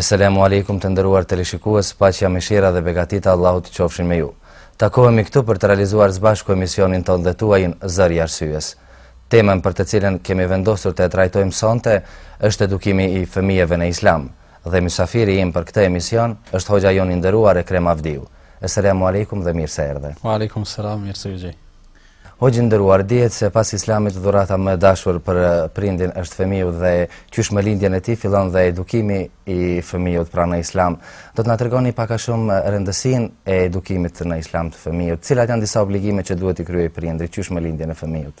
Eselamu alejkum të nderuar teleshikues, paqja, mëshira dhe begatita e Allahut të qofshin me ju. Takohemi këtu për të realizuar së bashku emisionin tonë dhe tuajin Zëri i Arsyes. Temën për të cilën kemi vendosur të e trajtojmë sonte është edukimi i fëmijëve në Islam dhe mysafiri im për këtë emision është hoxha jonë i nderuar Ekrem Avdiu. Eselamu alejkum dhe mirë se erdhe. Wa alejkum selam, mirë se ju gjej. Hoxhë i nderuar, dihet se pas Islamit dhurata më e dashur për prindin është fëmiu dhe qysh me lindjen e tij fillon dhe edukimi i fëmiut pra në Islam. Do të na tregoni pak a shumë rëndësinë e edukimit në Islam të fëmiut, cilat janë disa obligime që duhet t'i kryejë prindri qysh me lindjen e fëmiut?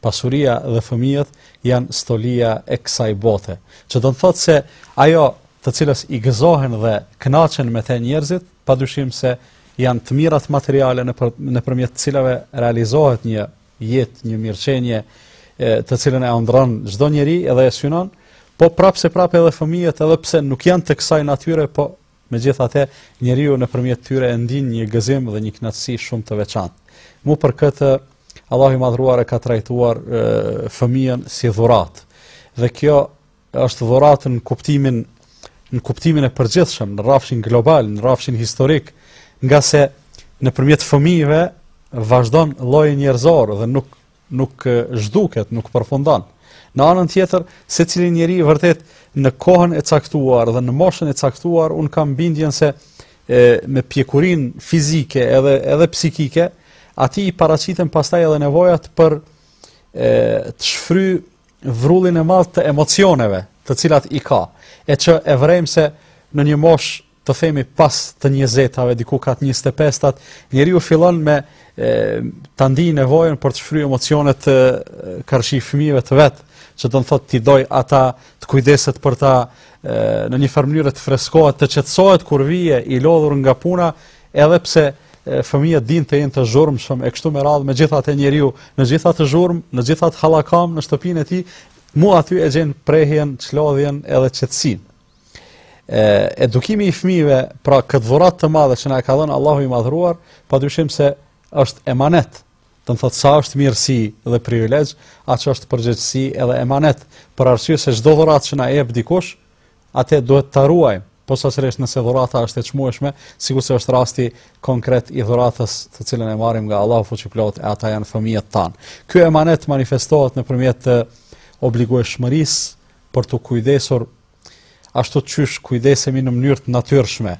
Pasuria dhe fëmijët janë stolia e kësaj bote, që do në thotë se ajo të cilës i gëzohen dhe kënaqen me të njerëzit, padyshim se janë të mirat materiale nëpër, nëpërmjet të cilave realizohet një jetë, një mirëqenje të cilën e ëndrron çdo njeri edhe e synon, po prapëseprapë edhe fëmijët edhe pse nuk janë të kësaj natyre, po Megjithatë, njeriu nëpërmjet tyre e ndin një gëzim dhe një kënaqësi shumë të veçantë. Mu për këtë Allahu i madhëruar e ka trajtuar fëmijën si dhuratë. Dhe kjo është dhuratë në kuptimin në kuptimin e përgjithshëm, në rrafshin global, në rrafshin historik, ngase nëpërmjet fëmijëve vazhdon lloji njerëzor dhe nuk nuk zhduket, nuk përfundon. Në anën tjetër, secili njeri vërtet në kohën e caktuar dhe në moshën e caktuar, unë kam bindjen se e, me pjekurinë fizike edhe edhe psikike, atij i paraqiten pastaj edhe nevojat për e, të shfry vrullin e madh të emocioneve, të cilat i ka. E që e vërejmë se në një moshë të themi pas të njëzetave, diku kah të njëzet e pestat, njeriu fillon me e ndi nevojën për të shfry emocionet karshi fëmijëve të vet, që do në thotë t'i dojë ata, të kujdeset për ta në një farë mënyre të freskohet, të qetësohet kur vjen i lodhur nga puna, edhe pse fëmijët dinë të jenë të zhurmshëm, e kështu me radhë megjithatë njeriu, në gjithë atë zhurmë, në gjithë atë hallakamë, në shtëpinë e tij, mu aty e gjen prehjen, çlodhjen edhe qetësinë. edukimi i fëmijëve, pra këtë dhuratë të madhe që na e ka dhënë Allahu i madhëruar, padyshim se është emanet, do në thotë sa është mirësi dhe privilegj, aq është përgjegjësi edhe emanet, për arsye se çdo dhuratë që na e jep dikush, atë duhet ta ruajmë, posaçërisht nëse dhurata është e çmueshme, sikurse është rasti konkret i dhuratës të cilën e marrim nga Allahu fuqiplotë, e ata janë fëmijët tanë. Ky emanet manifestohet nëpërmjet obligueshmërisë, për t'u kujdesur ashtu qysh kujdesemi në mënyrë të natyrshme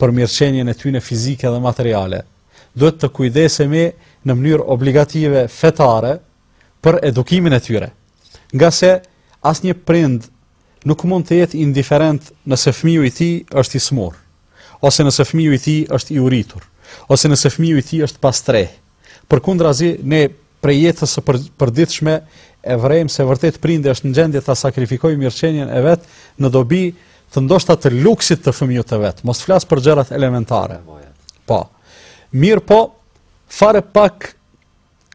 për mirëqenien e tyne fizike dhe materiale, duhet të kujdesemi në mënyrë obligative fetare për edukimin e tyre. Ngase asnjë prind nuk mund të jetë indiferent nëse fëmiju i tij është i smurë, ose nëse fëmiju i tij është i uritur, ose nëse fëmiju i tij është pa strehë. Përkundrazi, ne prej jetës së përditshme e vrejmë se vërtet prindi është në gjendje ta sakrifikojë mirëqenien e vet në dobi të ndoshta të luksit të fëmijut të vet. Mos flas për gjërat elementare. Po. Mirëpo fare pak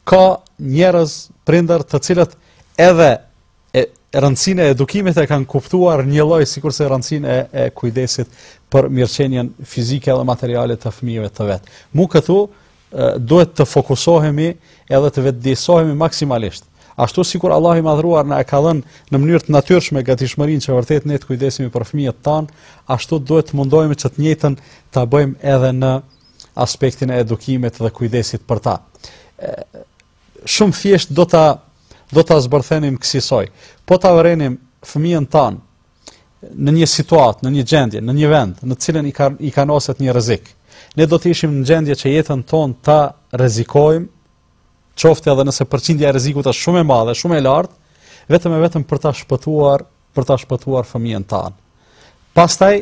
ka njerëz prindër të cilët edhe rëndësinë e edukimit e kanë kuptuar njëlloj sikurse rëndësinë e, e kujdesit për mirëqenien fizike dhe materiale të fëmijëve të vet. Mu këtu duhet të fokusohemi edhe të vetëdijsohemi maksimalisht. Ashtu sikur Allahu i madhëruar na e ka dhënë në mënyrë të natyrshme gatishmërinë që vërtet ne të kujdesemi për fëmijët tanë, ashtu duhet të mundohemi që të njëjtën ta bëjmë edhe në aspektin e edukimit dhe kujdesit për ta. Shumë thjesht do ta do ta zbërthenim kësisoj. Po ta vërenim fëmijën tanë në një situatë, në një gjendje, në një vend, në të cilën i ka i kanoset një rrezik. Ne do të ishim në gjendje që jetën tonë ta rrezikojmë, qoftë edhe nëse përqindja e rrezikut është shumë e madhe, shumë e lartë, vetëm e vetëm për ta shpëtuar, për ta shpëtuar fëmijën tanë. Pastaj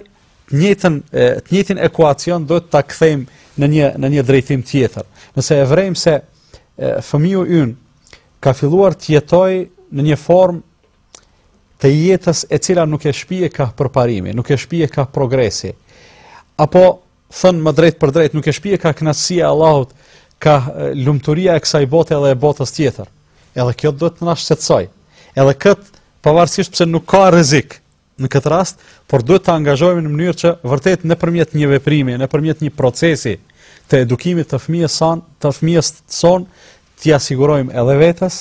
të njëjtën të njëjtin ekuacion duhet ta kthejmë në një në një drejtim tjetër. Nëse e vrejmë se fëmiu ynë ka filluar të jetojë në një formë të jetës e cila nuk e shpie kah përparimi, nuk e shpie kah progresi, apo thënë më drejtpërdrejt, nuk e shpie kah kënaqësia e Allahut, kah lumturia e kësaj bote dhe e botës tjetër. Edhe kjo duhet të na shqetësojë. Edhe këtë, pavarësisht pse nuk ka rrezik në këtë rast, por duhet të angazhohemi në mënyrë që vërtet nëpërmjet një veprimi, nëpërmjet një procesi të edukimit të fëmijës sonë, të fëmijës sonë, t'ia sigurojmë edhe vetes,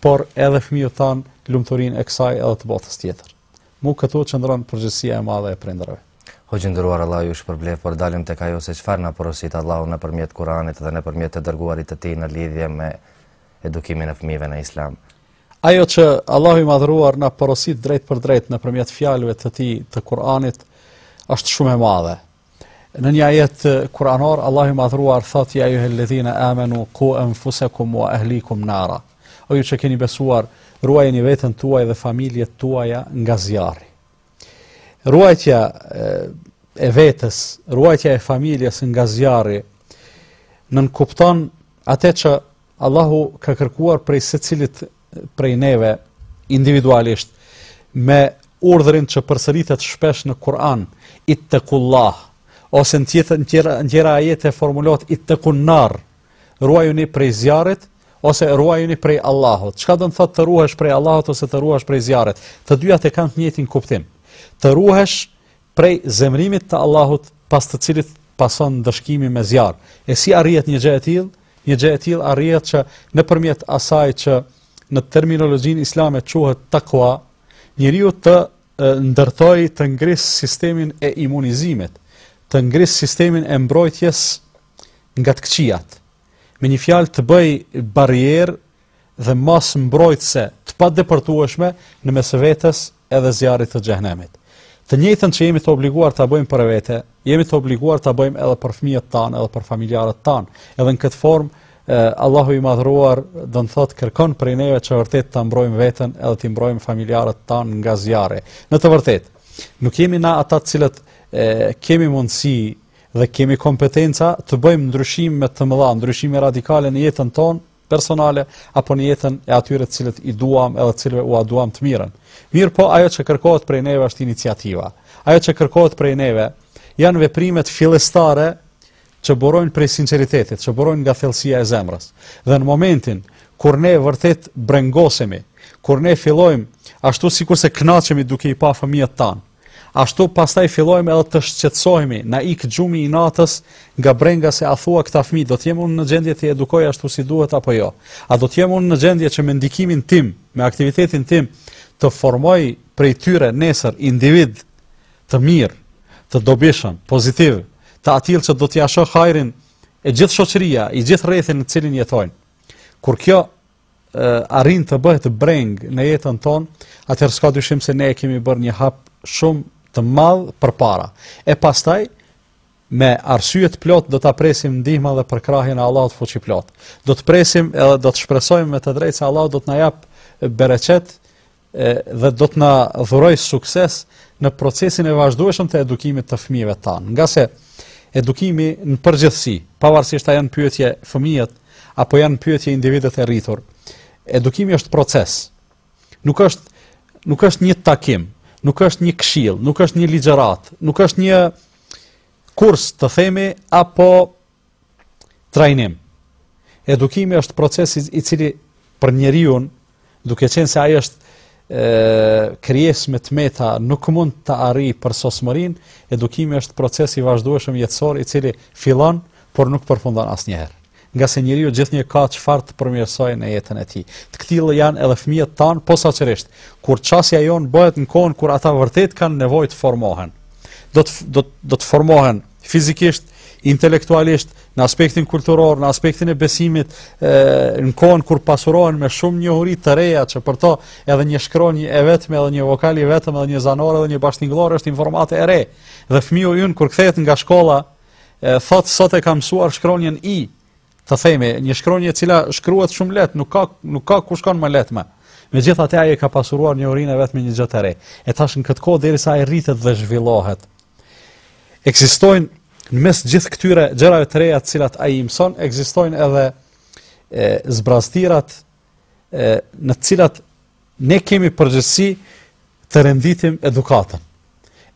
por edhe fëmijut tanë lumturinë e kësaj edhe të botës tjetër. Mu këtu qëndron përgjegjësia e madhe e prindërve. Hoxhë i nderuar Allahu ju shpërbleftë, por dalim tek ajo se çfarë na porosit Allahu nëpërmjet Kuranit dhe nëpërmjet të dërguarit të tij në lidhje me edukimin e fëmijëve në islam. Ajo që Allahu i madhëruar na porosit drejtpërdrejt nëpërmjet fjalëve të tij të Kuranit është shumë e madhe. Në një ajet kuranor, Allahu i madhëruar thotë, ja ejjuhelledhine amenu, ku enfusekum we ehlikum nara. O ju që keni besuar, ruajeni veten tuaj dhe familjet tuaja nga zjarri. Ruajtja e vetes, ruajtja e familjes nga zjarri, nënkupton atë që Allahu ka kërkuar prej secilit prej neve individualisht me urdhrin që përsëritet shpesh në Kur'an, ittaqullah, ose në tjetër në tjera në tjera ajete formulohet ittaqun nar, ruajuni prej zjarrit ose ruajuni prej Allahut. Çka do të thotë të ruhesh prej Allahut ose të ruhesh prej zjarrit? Të dyjat e kanë të njëjtin kuptim. Të ruhesh Prej zemërimit të Allahut, pas të cilit pason ndëshkimi me zjarr. E si arrihet një gjë e tillë? Një gjë e tillë arrihet që nëpërmjet asaj që në terminologjinë islame quhet takwa, njeriu të ndërtojë të ngrisë sistemin e imunizimit, të ngrisë sistemin e mbrojtjes nga të këqijat. Me një fjalë të bëjë barrierë dhe masë mbrojtëse të padepërtueshme në mes vetes edhe zjarrit të xhehenemit. Të njëjtën që jemi të obliguar ta bëjmë për vete, jemi të obliguar ta bëjmë edhe për fëmijët tanë, edhe për familjarët tanë. Edhe në këtë formë, Allahu i madhruar domethënë kërkon prej neve që vërtet të mbrojmë veten edhe të mbrojmë familjarët tanë nga zjarri. Në të vërtetë, nuk jemi na ata të cilët e, kemi mundësi dhe kemi kompetenca të bëjmë ndryshime të mëdha, ndryshime radikale në jetën tonë, personale apo në jetën e atyre të cilët i duam edhe të cilëve ua duam të mirën. Mirëpo ajo që kërkohet prej neve është iniciativa. Ajo që kërkohet prej neve janë veprimet fillestare që burojnë prej sinceritetit, që burojnë nga thellësia e zemrës. Dhe në momentin kur ne vërtet brengosemi, kur ne fillojmë ashtu sikurse kënaqemi duke i pa fëmijët tanë, Ashtu pastaj fillojmë edhe të shqetësohemi, na ik gjumi i natës nga brenga se a thua këta fëmijë do të jem unë në gjendje t'i edukoj ashtu si duhet apo jo. A do të jem unë në gjendje që me ndikimin tim, me aktivitetin tim të formoj prej tyre nesër individë të mirë, të dobishëm, pozitiv, të atillë që do t'ia shohë hajrin e gjithë shoqëria, i gjithë rrethi në të cilin jetojnë. Kur kjo arrin të bëhet brengë në jetën tonë, atëherë s'ka dyshim se ne e kemi bërë një hap shumë të madh përpara. E pastaj me arsye të plot do ta presim ndihmën dhe përkrahjen e Allahut fuqiplotë. Do të presim edhe do të shpresojmë me të drejtë se Allahu do të na japë bereqet dhe do të na dhurojë sukses në procesin e vazhdueshëm të edukimit të fëmijëve tanë. Ngase edukimi në përgjithësi, pavarësisht a janë në pyetje fëmijët apo janë në pyetje individët e rritur, edukimi është proces. Nuk është nuk është një takim, nuk është një këshillë, nuk është një ligjëratë, nuk është një kurs të themi apo Trajnim. Edukimi është proces i cili për njeriun, duke qenë se ai është krijesë me të meta nuk mund ta arrijë përsosmërinë, edukimi është proces i vazhdueshëm jetësor i cili fillon por nuk përfundon asnjëherë. Ngase njeriu gjithnjë ka çfarë të përmirësojë në jetën e tij. Të këtillë janë edhe fëmijët tanë posaçërisht, kur qasja jonë bëhet në kohën kur ata vërtet kanë nevojë të formohen. fizikisht, intelektualisht, në aspektin kulturor, në aspektin e besimit, e, në kohën kur pasurohen me shumë njohuri të reja që për to edhe një shkronjë e vetme, edhe një vokal i vetëm, edhe një zanore, edhe një bashkëtingëllore është informatë e re. Dhe fëmiu ynë kur kthehet nga shkolla, e, thotë sot e kam mësuar shkronjën i, të themi, një shkronjë e cila shkruhet shumë lehtë, nuk ka nuk ka shkronjë më të lehtë. Megjithatë ai i ka pasuruar njohuritë e veta me një gjë të re. E tash në këtë kohë derisa ai rritet dhe zhvillohet. Ekzistojnë në mes gjithë këtyre gjërave të reja të cilat ai i mëson, ekzistojnë edhe e zbrazëtirat e në të cilat Ne kemi përgjegjësi ta rënditim edukatën,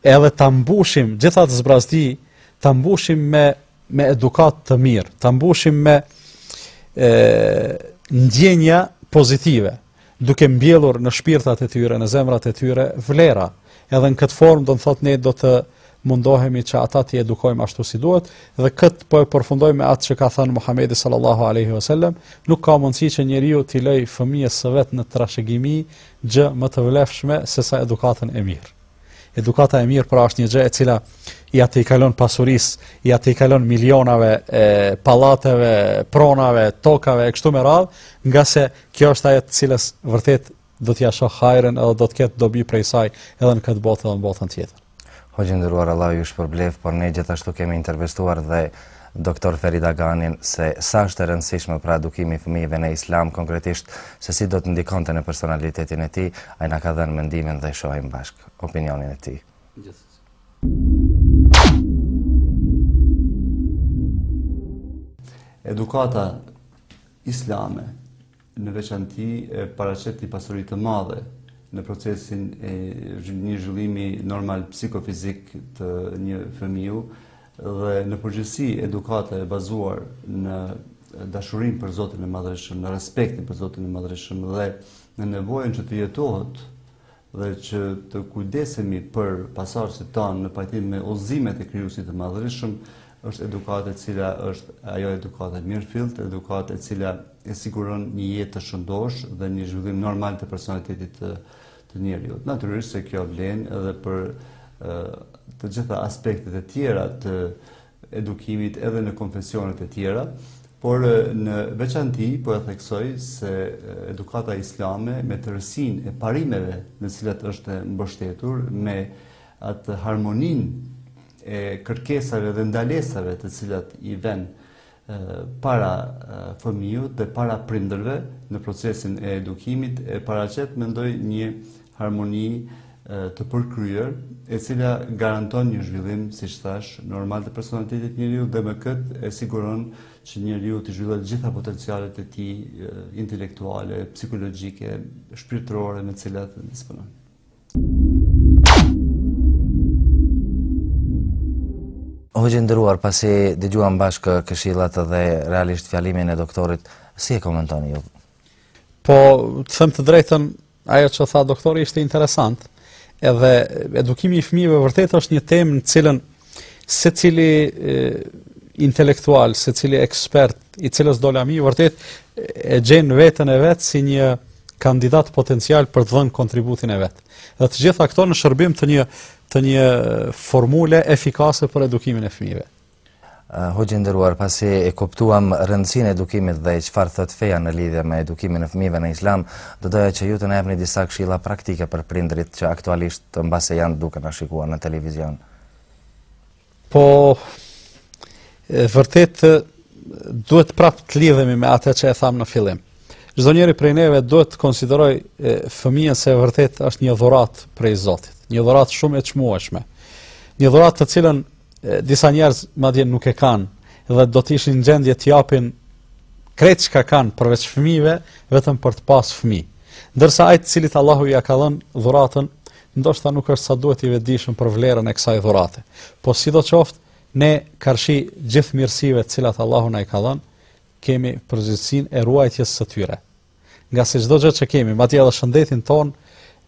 edhe ta mbushim gjithë atë zbrazëti, ta mbushim me, me edukatë të mirë, ta mbushim me e, ndjenja pozitive, duke mbjellur në shpirtat e tyre, në zemrat e tyre, vlera. Edhe në këtë formë, domethënë, ne do të mundohemi që ata t'i edukojmë ashtu si duhet dhe këtë po e përfundojmë me atë që ka thënë Muhamedi sallallahu alaihi wasallam, nuk ka mundësi që njeriu t'i lërë fëmijës së vet në trashëgimi gjë më të vlefshme sesa edukatën e mirë. Edukata e mirë pra është një gjë e cila ia tejkalon pasurisë, ia tejkalon milionave, e, pallateve, pronave, tokave e kështu me radhë, ngase kjo është ajo të cilës vërtet do t'ia shohë hajrin edhe do të ketë dobi prej saj edhe në këtë botë edhe në botën tjetër. Hoxhë i nderuar Allahu ju shpërbleftë, por ne gjithashtu kemi intervistuar dhe doktor Ferid Aganin se sa është e rëndësishme pra edukimi i fëmijëve në Islam konkretisht se si do të ndikonte në personalitetin e tij, ai na ka dhënë mendimin dhe e shohim bashkë opinionin e tij. Edukata islame në veçanti paraqet një pasuri të madhe në procesin e një zhvillimi normal psikofizik të një fëmiu dhe në përgjithësi edukata e bazuar në dashurinë për Zotin e Madhërishëm, në respektin për Zotin e Madhërishëm dhe në nevojën që të jetohet dhe që të kujdesemi për pasardhësit tanë në pajtim me udhëzimet e Krijuesit të Madhërishëm, është edukatë e cila është ajo edukatë e mirëfilltë, edukatë e cila e siguron një jetë të shëndoshë dhe një zhvillim normal të personalitetit të, të njeriut. Natyrisht se kjo vlen edhe për të gjitha aspektet e tjera të edukimit edhe në konfesionet e tjera, por në veçanti po e theksoj se edukata islame me tërësinë e parimeve në të cilat është mbështetur me atë harmoninë e kërkesave dhe ndalesave të cilat i ven para fëmijës dhe para prindërve në procesin e edukimit e paraqet mendoj një harmoni të përkryer, e cila garanton një zhvillim, siç thashë, normal të personalitetit të njeriut dhe me këtë e siguron që njeriu t'i zhvillojë gjitha potencialet e tij intelektuale, psikologjike, shpirtërore me të cilat disponon. Hoxhë i nderuar, pasi dëgjuam bashkë këshillat dhe realisht fjalimin e doktorit, si e komentoni ju? Po, të them të drejtën, Ajo që tha doktori ishte interesant. Edhe edukimi i fëmijëve vërtet është një temë në të cilën secili intelektual, secili ekspert, i cilësdo lëmi vërtet e gjen veten e vet si një kandidat potencial për të dhënë kontributin e vet. Dhe të gjitha këto në shërbim të një të një formule efikase për edukimin e fëmijëve. Hoxhë i nderuar, pasi e kuptuam rëndësinë e edukimit dhe çfarë thotë feja në lidhje me edukimin e fëmijëve në Islam, do doja që ju të na jepni disa këshilla praktike për prindërit që aktualisht mbase janë duke na shikuar në televizion. Po, vërtet duhet prapë të lidhemi me atë që e thamë në fillim. Çdo njeri prej neve duhet të konsiderojë fëmijën se vërtet është një dhuratë prej Zotit, një dhuratë shumë e çmueshme. Një dhuratë të cilën disa njerëz madje nuk e kanë dhe do të ishin në gjendje të japin krejt çka kanë përveç fëmijëve vetëm për të pas fëmijë. Ndërsa ai të cilit Allahu ia ka dhënë dhuratën, ndoshta nuk është sa duhet i vetëdijshëm për vlerën e kësaj dhurate. Po sidoqoftë, ne karshi gjithë mirësive të cilat Allahu na i ka dhënë, kemi përgjegjësinë e ruajtjes së tyre. Ngase çdo gjë që kemi, madje edhe shëndetin tonë,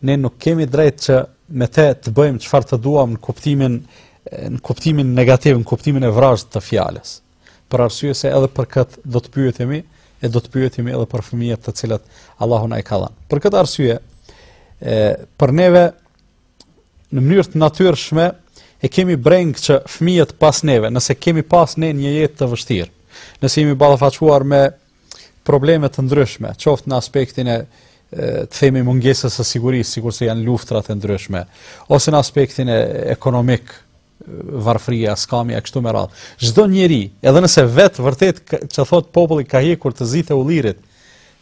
ne nuk kemi të drejtë që me të të bëjmë çfarë të duam në kuptimin në kuptimin negativ, në kuptimin e vrazhdë të fjalës. Për arsye se edhe për këtë do të pyetemi e do të pyetemi edhe për fëmijët të cilët Allahu na i ka dhënë. Për këtë arsye, e për neve në mënyrë të natyrshme e kemi brengë që fëmijët pas neve, nëse kemi pas ne një jetë të vështirë, nëse jemi ballafaquar me probleme të ndryshme, qoftë në aspektin e të themi mungesës së sigurisë, sikurse janë luftrat e ndryshme, ose në aspektin ekonomik, varfëria, skamja kështu me radhë. Çdo njeri, edhe nëse vet vërtet që thot populli ka hequr të zitë e ullirit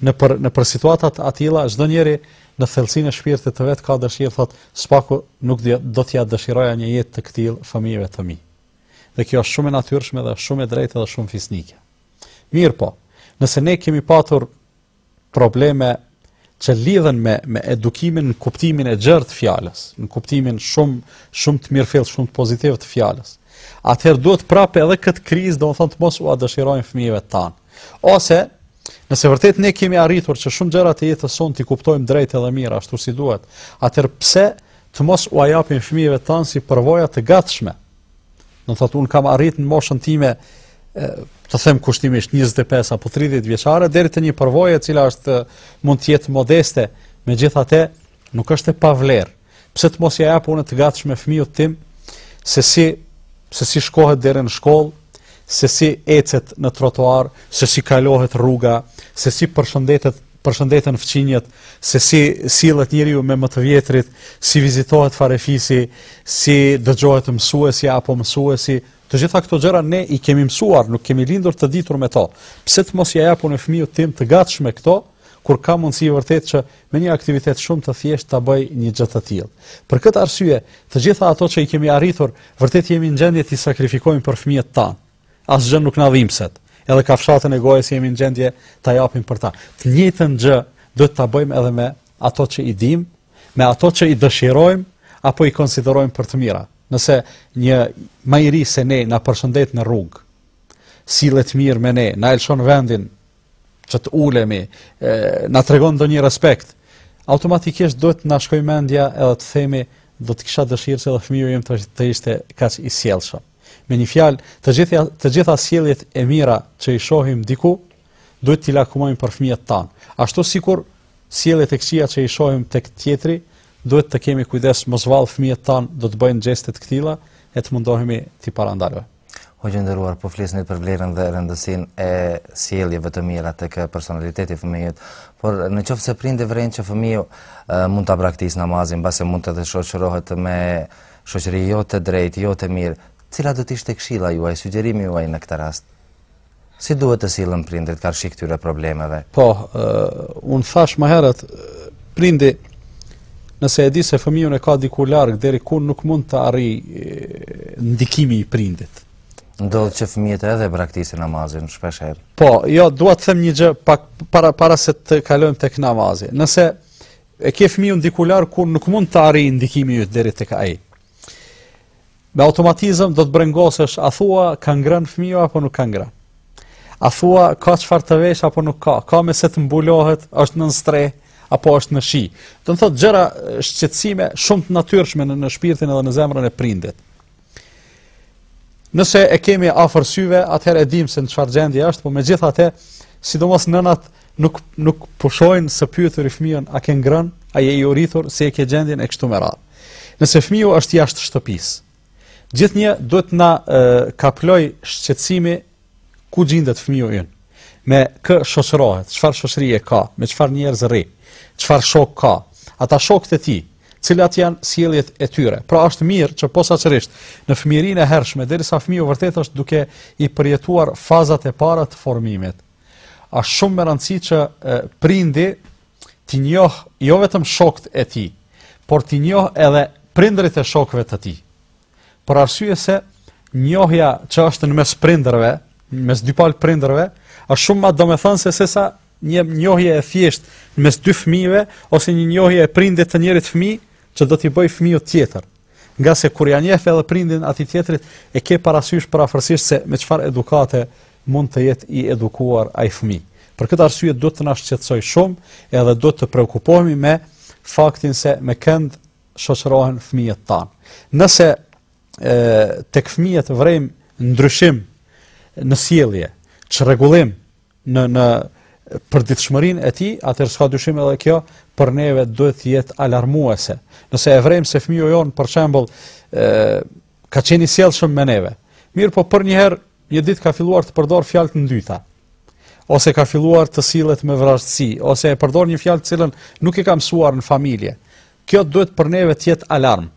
në për në për situata të atilla, çdo njeri në thellësinë e shpirtit të vet ka dëshirë thot, së paku nuk do t'ia dëshiroja një jetë të këtillë fëmijëve të mi. Dhe kjo është shumë e natyrshme dhe shumë e drejtë dhe shumë fisnike. Mirëpo, nëse ne kemi patur probleme që lidhen me me edukimin në kuptimin e gjerë të fjalës, në kuptimin shumë shumë të mirëfilltë, shumë pozitiv të fjalës. Atëherë duhet prapë edhe këtë krizë, domethënë të mos ua dëshirojmë fëmijëve tanë. Ose nëse vërtet ne kemi arritur që shumë gjëra të jetës sonë t'i kuptojmë drejt edhe mirë ashtu si duhet, atëherë pse të mos ua japim fëmijëve tanë si përvoja të gatshme? Do të thotë unë kam arrit në moshën time të them kushtimisht 25 apo 30 vjeçare deri te një përvojë e cila është mund të jetë modeste, megjithatë nuk është e pavlerë. Pse të mos ia jap unë të gatshme fëmijut tim se si se si shkohet deri në shkollë, se si ecet në trotuar, se si kalohet rruga, se si përshëndetet përshëndeten fqinjët se si sillet njeriu me më të vjetrit, si vizitohet farefisi, si dëgjohet mësuesi apo mësuesi, të gjitha këto gjëra ne i kemi mësuar, nuk kemi lindur të ditur me to. Pse të mos ia jap unë fëmijut tim të gatshme këto, kur ka mundësi vërtet që me një aktivitet shumë të thjeshtë ta bëj një gjë të tillë. Për këtë arsye, të gjitha ato që i kemi arritur, vërtet jemi në gjendje t'i sakrifikojmë për fëmijët tanë. Asgjë nuk na dhimbset. Edhe kafshatën e gojës jemi në gjendje ta japim për ta. Të njëjtën gjë duhet ta bëjmë edhe me ato që i dimë, me ato që i dëshirojmë apo i konsiderojmë për të mira. Nëse një më i ri se ne na përshëndet në rrugë, sillet mirë me ne, na lëshon vendin që të ulemi, e, na tregon ndonjë respekt, automatikisht duhet të na shkojë mendja edhe të themi do të kisha dëshirë që edhe fëmiu im të, të ishte kaq i sjellshëm. Me një fjalë, të gjitha të gjitha sjelljet e mira që i shohim diku, duhet t'i lakmojmë për fëmijët tanë. Ashtu sikur sjelljet e këqija që i shohim tek tjetri, duhet të kemi kujdes mos vallë fëmijët tanë do të bëjnë gjeste të këtilla e të mundohemi t'i parandalojmë. Hoxhë i nderuar, po flisnit për vlerën dhe rëndësinë e sjelljeve të mira tek personaliteti i fëmijës, por në qoftë se prindi vëren që fëmiju mund ta braktisë namazin, mbase mund të të shoqërohet me Shoqëri jo të drejtë, jo të mirë. Cila do të ishte këshilla juaj, sugjerimi juaj në këtë rast? Si duhet të sillen prindërit karshi këtyre problemeve? Po, uh, un thash më herët prindi nëse e di se fëmijën e ka diku larg deri ku nuk mund të arrijë ndikimi i prindit. Ndodh që fëmijët edhe braktisin namazin shpesh herë. Po, jo, dua të them një gjë pak para para se të kalojmë tek namazi. Nëse E ke fëmiun diku larg ku nuk mund të arrijë ndikimi yt deri tek ai. Me automatizëm do të brengosesh, a thua ka ngrën fëmiu apo nuk ka ngrën. A thua ka çfarë të veshë apo nuk ka? Ka me se të mbulohet, është nën strehë apo është në shi. Do të thotë gjëra shqetësime shumë të natyrshme në, në shpirtin edhe në zemrën e prindit. Nëse e kemi afër syve, atëherë e dimë se në çfarë gjendje është, por megjithatë, sidomos nënat nuk nuk pushojnë së pyeturi fëmijën a ke ngrën, a je i uritur, si e ke gjendjen e kështu me radhë. Nëse fëmiu është jashtë shtëpisë, gjithnjë duhet të na kaplojë shqetësimi Ku gjindet fëmiu ynë? Me kë shoqërohet? Çfarë shoqërie ka? Me çfarë njerëz rri? Çfarë shokë ka? Ata shokët e tij, cilat janë sjelljet e tyre? Pra është mirë që posaçërisht në fëmijërinë e hershme, derisa fëmiu vërtet është duke i përjetuar fazat e para të formimit, është shumë me rëndësi që prindi t'i njohë jo vetëm shokët e tij, por t'i njohë edhe prindërit e shokëve të tij. për arsye se njohja që është në mes prindërve, në mes dy palë prindërve, është shumë ma domethënëse sesa një njohje e thjeshtë në mes dy fmijëve, ose një njohje e prindit të njërit fmi, që do t'i bëjë fmiut tjetër. Ngase kur ia njeh edhe prindin atij tjetrit, e ke parasysh përafërsisht se me çfarë edukate mund të jetë i edukuar ai fmi. Për këtë arsye duhet të na shqetësojë shumë edhe duhet të preokupohemi me faktin se me kënd shoqërohen fëmijët tanë. Nëse tek fëmijët vërejmë ndryshim në sjellje, çrregullim në në përditshmërinë e tij, atëherë s'ka dyshim edhe kjo për neve duhet të jetë alarmuese. Nëse e vërejmë se fëmiu jonë për shembull ë ka qenë i sjellshëm me neve. Mirëpo përnjëherë Një ditë ka filluar të përdorë fjalë të ndyta ose ka filluar të sillet me vrazhdësi ose e përdor një fjalë të cilën nuk e ka mësuar në familje. Kjo duhet për neve të jetë alarm.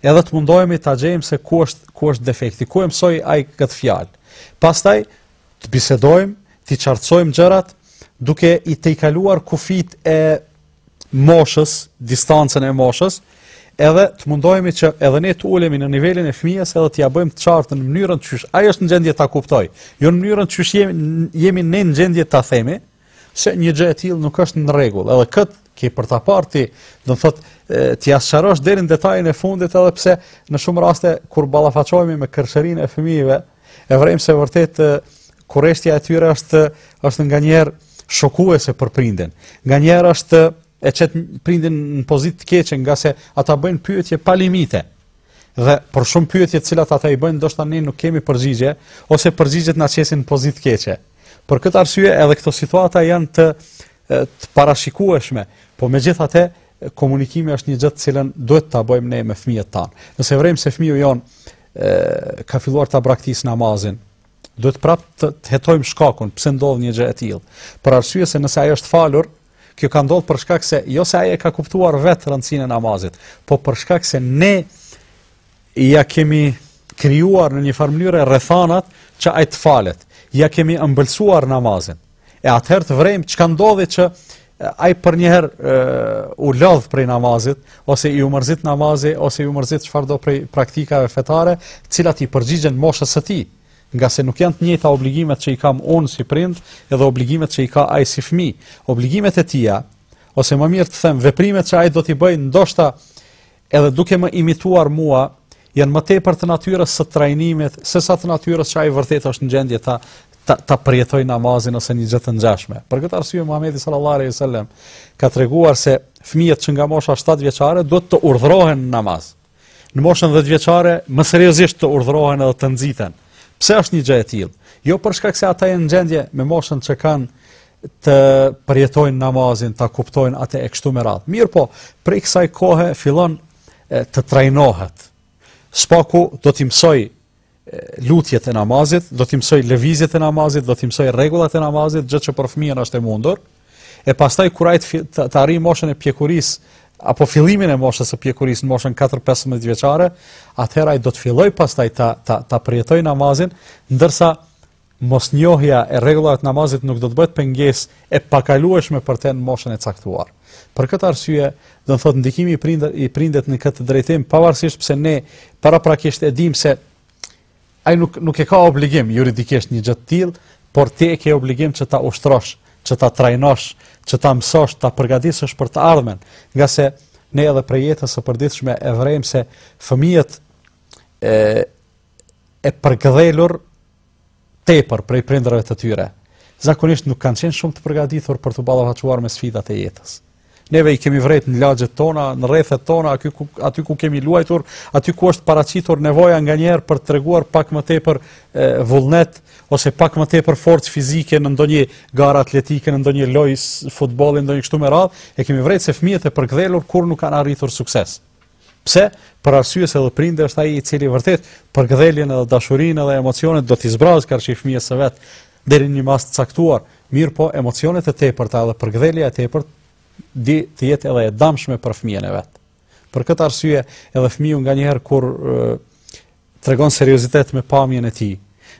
Edhe të mundohemi ta gjejmë se ku është ku është defekti, ku e mësoi ai këtë fjalë. Pastaj të bisedojmë, t'i qartësojmë gjërat duke i tejkaluar kufijtë e moshës, distancën e moshës, edhe të mundohemi që edhe ne të ulemi në nivelin e fëmijës edhe t'ia bëjmë të qartë në mënyrën çysh ai është në gjendje ta kuptojë, jo në mënyrën çysh jemi jemi ne në gjendje ta themi se një gjë e tillë nuk është në rregull. Edhe kët ke për ta parë ti, do të thotë ti t'ia sqarosh deri në detajin e fundit edhe pse në shumë raste kur ballafaqohemi me kërshërinë e fëmijëve, E vrejm se vërtet kurreshtja e tyre është është nganjëherë shokuese për prindin. Nganjëherë është e çet prindin në pozitë të keqe ngase ata bëjnë pyetje pa limite. Dhe për shumë pyetje të cilat ata i bëjnë ndoshta ne nuk kemi përgjigje ose përgjigjet na çesin në pozitë të keqe. Për këtë arsye edhe këto situata janë të paparashikueshme, por megjithatë komunikimi është një gjë të cilën duhet ta bëjmë ne me fëmijët tanë. Nëse vrejm se fëmiu jon ka filluar ta braktisë namazin. Duhet prapë të, të hetojmë shkakun pse ndodh një gjë e tillë. Për arsye se nëse ai është falur, kjo ka ndodh për shkak se jo se ai e ka kuptuar vetë rëndësinë e namazit, po për shkak se ne ia kemi krijuar në një farë mënyre rrethanat që ai të falet. Ia kemi ëmbëlsuar namazin. E atëherë të vrejmë çka ndodhi që ai përnjëherë u lodh prej namazit ose iu mërzit namazi ose iu mërzit çfarëdo prej praktikave fetare, të cilat i përgjigjen moshës së tij, ngase nuk janë të njëjta obligimet që i kam unë si prind, edhe obligimet që i ka ai si fëmijë. Obligimet e tija ose më mirë të them veprimet që ai do t'i bëjë ndoshta edhe duke më imituar mua, janë më tepër të natyrës së trajnimit sesa të natyrës që ai vërtet është në gjendje ta ta, ta përjetojë namazin ose një gjë të ngjashme. Për këtë arsye Muhamedi sallallahu alaihi wasallam ka treguar se fëmijët që nga mosha 7 vjeçare duhet të urdhërohen në namaz. Në moshën 10 vjeçare më seriozisht të urdhërohen edhe të nxiten. Pse është një gjë e tillë? Jo për shkak se ata janë në gjendje me moshën që kanë të përjetojnë namazin, ta kuptojnë atë e kështu me radhë. Mirëpo, prej kësaj kohe fillon të trajnohet. S'paku do t'i mësojë lutjet e namazit, do t'i mësojë lëvizjet e namazit, do t'i mësojë rregullat e namazit, gjë që për fëmijën është e mundur. E pastaj kur ai të arrijë moshën e pjekurisë apo fillimin e moshës së pjekurisë në moshën 14-15 vjeçare, atëherë ai do të fillojë pastaj ta ta ta përjetojë namazin, ndërsa Mosnjohja e rregullave të namazit nuk do të bëhet pengesë e pakalueshme për të në moshën e caktuar. Për këtë arsye, do të thotë ndikimi i prindër i prindit në këtë drejtim, pavarësisht pse ne paraprakisht e dimë se ai nuk nuk e ka obligim juridikisht një gjë të tillë, por ti e ke obligim që ta ushtrosh, që ta trajnosh, që ta mësosh, ta përgatisësh për të ardhmen, ngase ne edhe për jetën e përditshme e vërejmë se fëmijët e e përgdhelur tepër prej prindërve të tyre, zakonisht nuk kanë qenë shumë të përgatitur për t'u ballafaquar me sfidat e jetës. Neve i kemi vrejt në lagjet tona, në rrethet tona, aty ku, aty ku kemi luajtur, aty ku është paraqitur nevoja nganjëherë për të treguar pak më tepër e, vullnet, ose pak më tepër forcë fizike në ndonjë gara atletike, në ndonjë lojë futbolli, ndonjë kështu me radhë, e kemi vrejt se fëmijët e përgdhelur kurrë nuk kanë arritur sukses. Pse? Për arsye se edhe prindi është ai i cili vërtet përgdheljen edhe dashurinë edhe emocionet do t'i zbrazë karshi fëmijës së vet deri në një masë të caktuar. Mirëpo, emocionet e tepërta edhe përgdhelja e tepërt di të jetë edhe e dëmshme për fëmijën e vet. Për këtë arsye, edhe fëmiu nganjëherë kur Tregon seriozitet me pamjen e tij.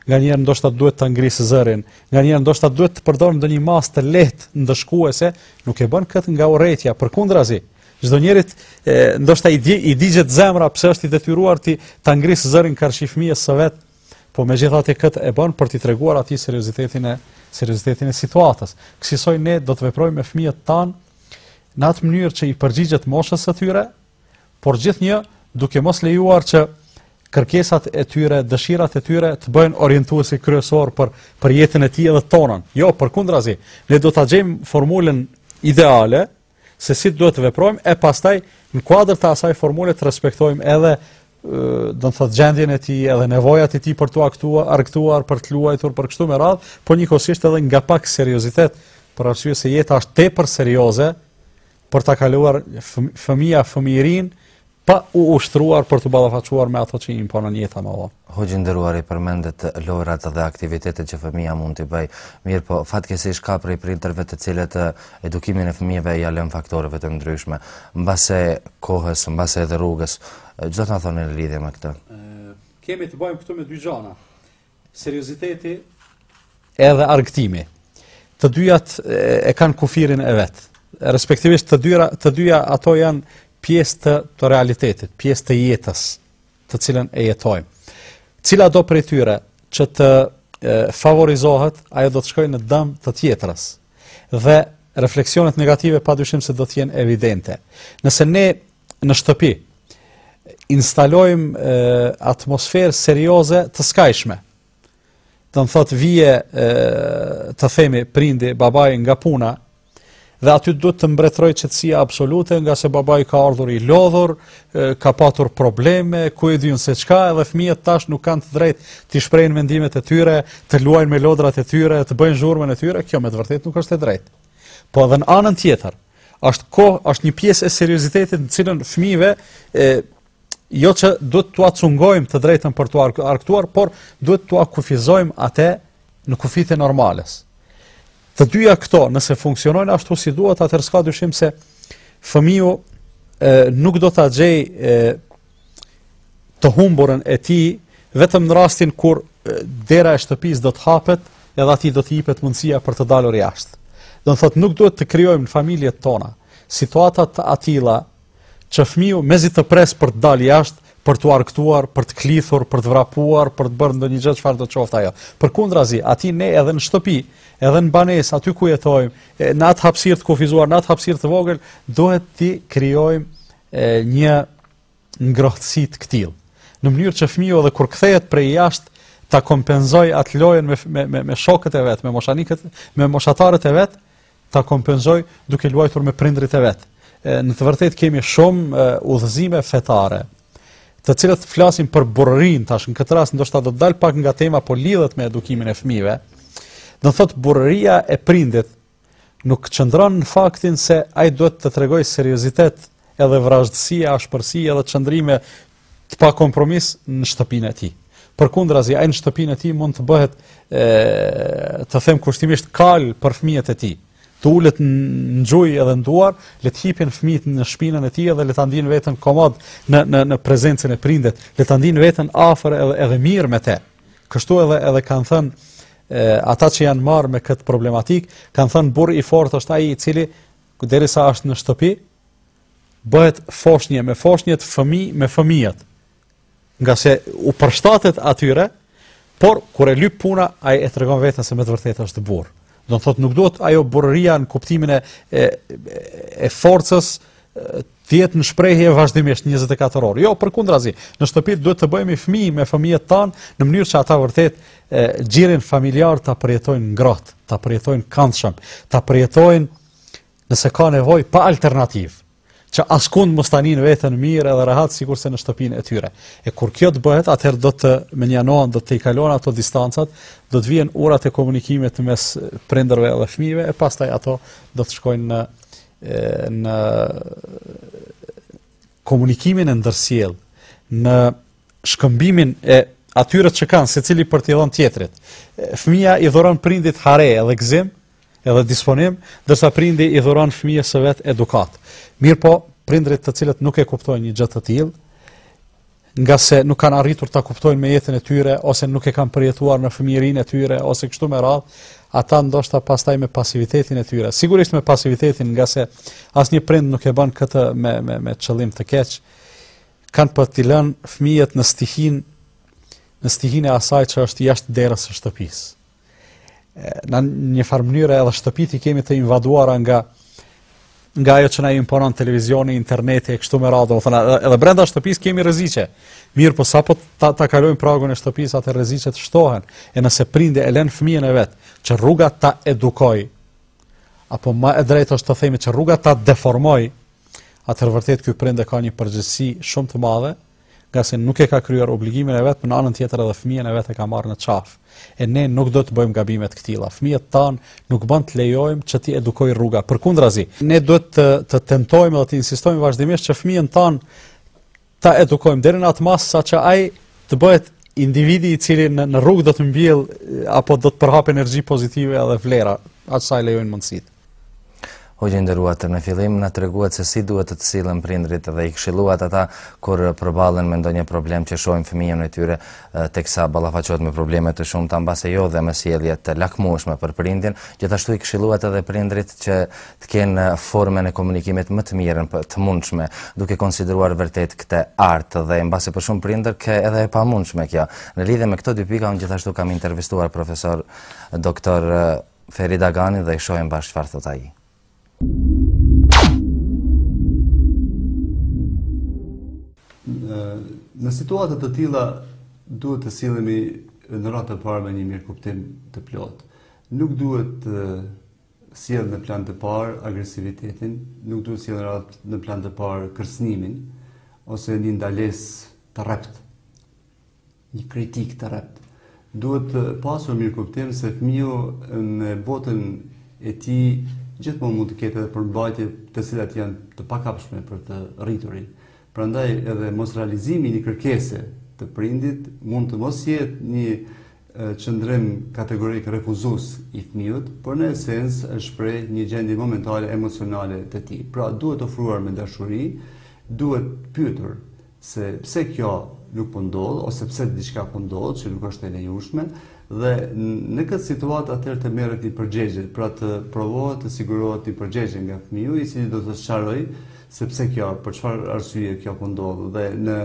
Nganjëherë ndoshta duhet ta ngrisë zërin, nganjëherë ndoshta duhet të përdor ndonjë masë të lehtë ndëshkuese, nuk e bën këtë nga urrejtja, përkundrazi. Çdonjërit ndoshta i di i digjet zemra pse është i detyruar ti ta ngrisë zërin karshi fëmijës së vet, po megjithatë këtë e bën për t'i treguar atij seriozitetin e seriozitetin e situatës. Kësisoj ne do të veprojmë me fëmijët tanë në atë mënyrë që i përgjigjet moshës së tyre, por gjithnjë duke mos lejuar që kërkesat e tyre, dëshirat e tyre të bëhen orientuesi kryesor për për jetën e tij dhe tonën. Jo, përkundrazi, ne do ta gjejmë formulën ideale se si duhet të veprojmë e pastaj në kuadër të asaj formule të respektojmë edhe do të thotë gjendjen e tij edhe nevojat e tij për t'u aktuar, argëtuar, për të luajtur për kështu me radhë, po njëkohësisht edhe nga pak seriozitet, për arsye se jeta është tepër serioze, për ta kaluar fëmija fëmijërinë pa u ushtruar për t'u ballafaquar me ato që i imponon jeta më vonë. Hoxhë i nderuar, i përmendet lojrat dhe aktivitetet që fëmija mund t'i bëjë. Mirëpo, fatkeqësisht ka prej prindërve të cilët edukimin e fëmijëve ia lënë faktorëve të ndryshëm, mbase kohës, mbase edhe rrugës, ç'do të na thoni në lidhje me këtë? Kemi të bëjmë këtu me dy gjëra. Serioziteti edhe argëtimi. Të dyjat e kanë kufirin e vet. Respektivisht të dyja të dyja ato janë pjesë të, të realitetit, pjesë të jetës, të cilën e jetojmë. Cilado prej tyre që të e, favorizohet, ajo do të shkojë në dëm të tjetrës. Dhe refleksionet negative padyshim se do të jenë evidente. Nëse ne në shtëpi instalojmë atmosferë serioze të skajshme. Do të thotë vije të themi prindi, babai nga puna, dhe aty duhet të mbretërojë qetësia absolute ngase babai ka ardhur i lodhur, ka patur probleme, ku e di unë se çka, edhe fëmijët tash nuk kanë të drejtë t'i shprehin mendimet e tyre, të luajnë me lodrat e tyre, të bëjnë zhurmën e tyre, kjo me të vërtetë nuk është e drejtë. Po edhe në anën tjetër, Është kohë, është një pjesë e seriozitetit në të cilën fëmijëve jo që duhet t'ua cungojmë të drejtën për t'u argëtuar, por duhet t'ua kufizojmë atë në kufijtë e normales. Të dyja këto, nëse funksionojnë ashtu si duhet, atëherë s'ka dyshim se fëmiju nuk do ta gjejë të humburën e tij, vetëm në rastin kur dera e shtëpisë do të hapet, edhe atij do të jipet mundësia për të dalur jashtë. Do në thotë nuk duhet të krijojmë në familjet tona, situata të atilla, që fëmiju mezi të presë për të dalë jashtë, për t'u argëtuar, për të klithur, për të vrapuar, për të bërë ndonjë gjë çfarëdo të qoftë ajo. Përkundrazi, atij ne edhe në shtëpi, edhe në banesë, aty ku jetojmë, në atë hapësirë të kufizuar, në atë hapësirë të vogël, duhet t'i krijojmë një ngrohtësi të këtillë. Në mënyrë që fëmiju edhe kur kthehet prej jashtë ta kompenzojë atë lojën me me me, me shokët e vet, me moshanikët, me moshatarët e vet, ta kompenzojë duke luajtur me prindrit e vet. E, në të vërtetë kemi shumë udhëzime fetare të cilat flasin për burrërinë tash në këtë rast ndoshta do të dal pak nga tema po lidhet me edukimin e fëmijëve. Do thotë burrëria e prindit nuk qëndron në faktin se ai duhet të tregojë seriozitet edhe vrazhdësi, ashpërsi edhe qëndrime të pakompromis në shtëpinë e tij. Përkundrazi, ai në shtëpinë e tij mund të bëhet ë të them kushtimisht kalë për fëmijët e tij. Të ulet në gjunjë edhe në duar, le të hipin fëmijët në shpinën e tij edhe le ta ndijnë veten komod në në në prezencën e prindit, le ta ndijnë veten afër edhe edhe mirë me të. Kështu edhe edhe kanë thënë ata që janë marrë me këtë problematikë, kanë thënë burrë i fortë është ai i cili derisa është në shtëpi bëhet foshnje me foshnjet fëmijë me fëmijët. Ngase u përshtatet atyre, por kur e lyp puna ai e tregon veten se me të vërtetë është burrë. Do në thotë nuk duhet ajo burrëria në kuptimin e e, e forcës të jetë në shprehje vazhdimisht 24 orë. Jo, përkundrazi, në shtëpi duhet të bëhemi fëmijë me fëmijët tanë në mënyrë që ata vërtet e, gjirin familjar ta përjetojnë ngrohtë, ta përjetojnë këndshëm, ta përjetojnë nëse ka nevojë pa alternativë. që askund mos ta ndijnë veten mirë edhe rehat sikurse në shtëpinë e tyre. E kur kjo të bëhet, atëherë do të mënjanohen, do të tejkalohen ato distancat, do të vihen urat e komunikimit mes prindërve dhe fëmijëve e pastaj ato do të shkojnë në në komunikimin e ndërsjellë, në shkëmbimin e atyre që kanë secili për t'i dhënë tjetrit. Fëmija i dhuron prindit hare dhe gëzim, edhe disponim, ndërsa prindi i dhuron fëmijës së vet edukatë. Mirpo, prindërit të cilët nuk e kuptojnë një gjë të tillë, ngase nuk kanë arritur ta kuptojnë me jetën e tyre ose nuk e kanë përjetuar në fëmijërinë e tyre ose kështu me radhë, ata ndoshta pastaj me pasivitetin e tyre. Sigurisht me pasivitetin, ngase asnjë prind nuk e bën këtë me me me qëllim të keq. Kanë për të lënë fëmijët në stihin në stihin e asaj që është jashtë derës së shtëpisë. në një farë mënyre edhe shtëpitë i kemi të invaduara nga nga ajo që na imponon televizioni, interneti e kështu me radhë, domethënë edhe brenda shtëpisë kemi rreziqe. Mirëpo sapo ta, ta kalojmë pragun e shtëpisë, atëherë rreziqet shtohen. E nëse prindi e lën fëmijën e vet që rruga ta edukojë, apo më e drejtë është të themi që rruga ta deformojë, atëherë vërtet ky prind e ka një përgjegjësi shumë të madhe ngase nuk e ka kryer obligimin e vet, në anën tjetër edhe fëmijën e vet e ka marrë në qafë. E ne nuk duhet të bëjmë gabime të këtilla. Fëmijët tanë nuk bën të lejojmë që t'i edukojë rruga, përkundrazi. Ne duhet të të tentojmë dhe të insistojmë vazhdimisht që fëmijën tonë ta edukojmë deri në atë masë saqë ai të bëhet individi i cili në, në rrugë do të mbjellë apo do të përhapë energji pozitive edhe vlera, aq sa i lejojnë mundësitë. Hoxhë i nderuar, në fillim na treguat se si duhet të të sillen prindërit dhe i këshilluat ata kur përballen me ndonjë problem që shohin fëmijën e tyre teksa ballafaqohet me probleme të shumta mbase jo dhe me sjellje të lakmueshme për prindin, gjithashtu i këshilluat edhe prindërit që të kenë formën e komunikimit më të mirën për të mundshme, duke konsideruar vërtet këtë art dhe mbase për shumë prindër edhe e pamundshme kjo. Në lidhje me këto dy pika unë gjithashtu kam intervistuar profesor doktor Ferid Agani dhe i shohim bashkë çfarë thotë ai. Në situata të tilla duhet të sillemi në radhë të parë me një mirëkuptim të plotë. Nuk duhet të sjellë në plan të parë agresivitetin, nuk duhet të sjellë në radhë në plan të parë kërcënimin ose një ndalesë të rreptë. Një kritikë të rreptë. Duhet të pasur mirëkuptim se fëmiu me botën e tij gjithmonë mund të ketë edhe përmbajtje të cilat janë të pakapshme për të rriturin. Prandaj edhe mosrealizimi i një kërkese të prindit mund të mos jetë një qëndrim kategorik refuzues i fëmiut, por në esencë shpreh një gjendje momentale emocionale të tij. Pra, duhet afruar me dashuri, duhet pyetur se pse kjo nuk po ndodh ose pse diçka po ndodh që nuk është e lejushme dhe në këtë situatë atëherë të merret një përgjigje, pra të provohet të sigurohet një përgjigje nga fëmiju i cili do të sqarojë se pse kjo, për çfarë arsye kjo po ndodh dhe në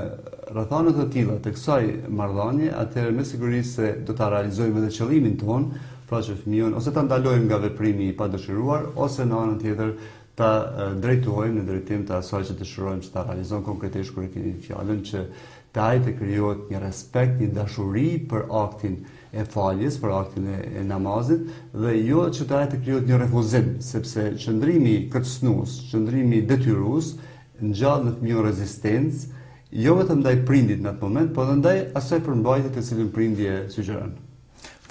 rrethana të tilla të kësaj marrëdhënie, atëherë me siguri se do ta realizojmë edhe qëllimin tonë, pra që fëmijën ose ta ndalojmë nga veprimi i padëshiruar ose në anën tjetër ta drejtojmë në drejtim të asaj që dëshirojmë që ta realizojmë konkretisht kur e kemi fjalën që te ai të krijohet një respekt, një dashuri për aktin e faljes, për aktin e, e namazit dhe jo që te ai të krijohet një refuzim, sepse qëndrimi kërcënues, qëndrimi detyrues ngjall te fëmiju rezistencë jo vetëm ndaj prindit në atë moment, po edhe ndaj asaj përmbajtje të cilën prindi e sugjeron.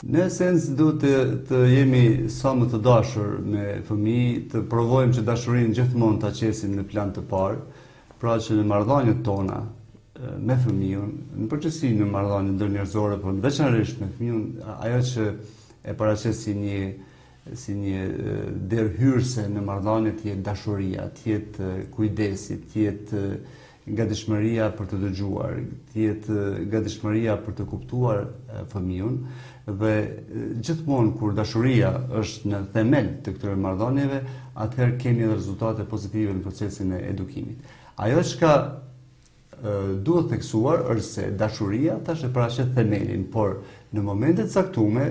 Në esencë duhet të jemi sa më të dashur me fëmijë, të provojmë që dashurinë gjithmonë ta qesim në plan të parë, pra që në marrëdhëniet tona me fëmijën, në përgjithësi në marrëdhëniet ndërnjerëzore, por veçanërisht me fëmijën, ajo që e paraqet si një si një derë hyrëse në marrëdhënie të jetë dashuria, të jetë kujdesi, të jetë gatishmëria për të dëgjuar, të jetë gatishmëria për të kuptuar fëmijën dhe gjithmonë kur dashuria është në themel të këtyre marrëdhënieve, atëherë kemi edhe rezultate pozitive në procesin e edukimit. Ajo çka duhet theksuar është se dashuria tash e paraqet themelin, por Në momente të caktume,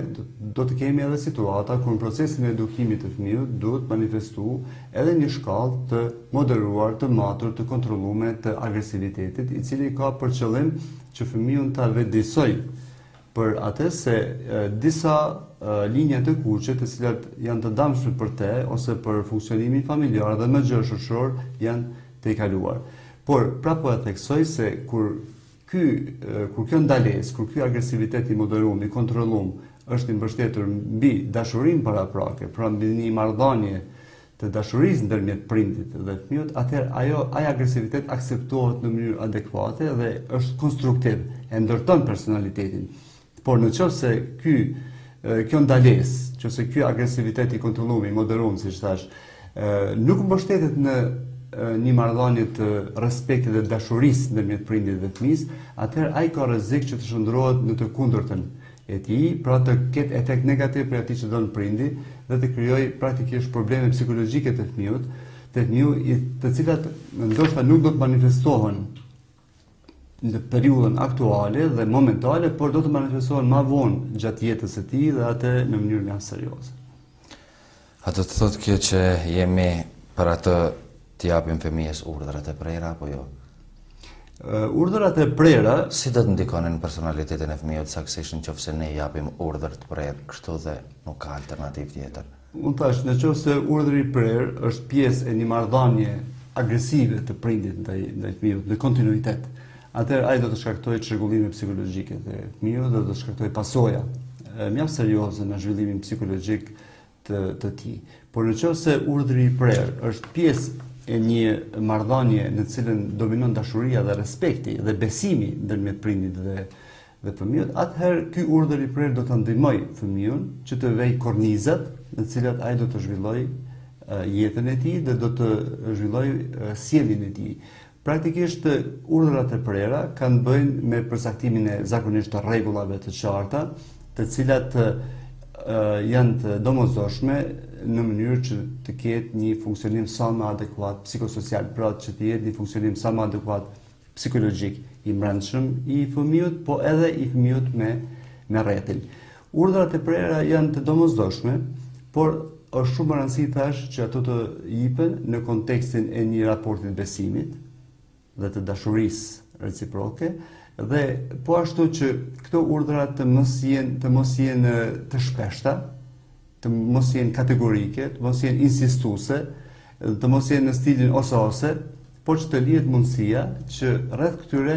do të kemi edhe situata kur në procesin e edukimit të fëmijut duhet manifestu edhe një shkallë të moderuar, të matur, të kontrollume të agresivitetit, i cili ka për qëllim që fëmijun ta vetëdijsojë për atë se disa linja të kuqe të cilat janë të damshme për te ose për funksionimin familjar dhe më gjërë shoqëror janë tejkaluar. Por, prapë po e theksoj se kur Ky, kur kjo ndalesë, kur ky agresivitet i moderum, i kontrollum, është i mbështetur mbi dashurinë paraprake, pra mbi një marrëdhënie të dashurisë ndërmjet prindit dhe fëmijës, atëherë ajo ai agresivitet akseptohet në mënyrë adekuate dhe është konstruktiv, e ndërton personalitetin. Por në qoftë se ky kjo ndalesë, në qoftë se ky agresivitet i kontrollum, i moderum, siç thashë, nuk mbështetet në një marrëdhënie të respektit dhe dashurisë ndërmjet prindit dhe fëmijës, atëherë ai ka rrezik që të shndrohet në të kundërtën e tij, pra të ketë efekt negativ për atë që don prindi dhe të krijojë praktikisht probleme psikologjike të fëmijës, te fëmiju të cilat ndoshta nuk do të manifestohen në periudhën aktuale dhe momentale, por do të manifestohen ma vonë gjatë jetës së tij dhe atë në mënyrë ma serioze. A do të thotë kjo që jemi për atë të japim fëmijës urdhërat e prera, apo jo? Urdhërat e prera... Si do të ndikonin personalitetin e fëmijut saktësisht në qoftë se ne japim urdhër të prerë, kështu dhe nuk ka alternativë tjetër? Unë thashë, në qoftë se urdhri i prerë është pjesë e një marrëdhënie agresive të prindit ndaj fëmijut në kontinuitet, atëherë ai do të shkaktojë çrregullime psikologjike te fëmiju dhe do të shkaktojë pasoja mjaft serioze në zhvillimin psikologjik të të tij. Por në qoftë se urdhri i prerë është pjesë e një marrëdhënie në të cilën dominon dashuria dhe respekti dhe besimi ndërmjet prindit dhe dhe fëmijut, atëherë ky urdhër i prerë do ta ndihmojë fëmijun që të vejë kornizat në të cilat ai do të zhvillojë jetën e tij dhe do të zhvillojë sjelljen e tij. Praktikisht urdhërat e prera kanë të bëjnë me përcaktimin e zakonisht të rregullave të qarta, të cilat janë të domosdoshme në mënyrë që të ketë një funksionim sa më adekuat psikosocial, pra që të jetë një funksionim sa më adekuat psikologjik i mbrendshëm i fëmijut, po edhe i fëmijut me me rrethin. Urdhrat e prera janë të domosdoshme, por është shumë me rëndësi thashë që ato të jipen në kontekstin e një raporti të besimit dhe të dashurisë reciproke dhe po ashtu që këto urdhra të mos jenë të mos jenë të shpeshta, të mos jenë kategorike, të mos jenë insistuese, të mos jenë në stilin ose ose, por që të lihet mundësia që rreth këtyre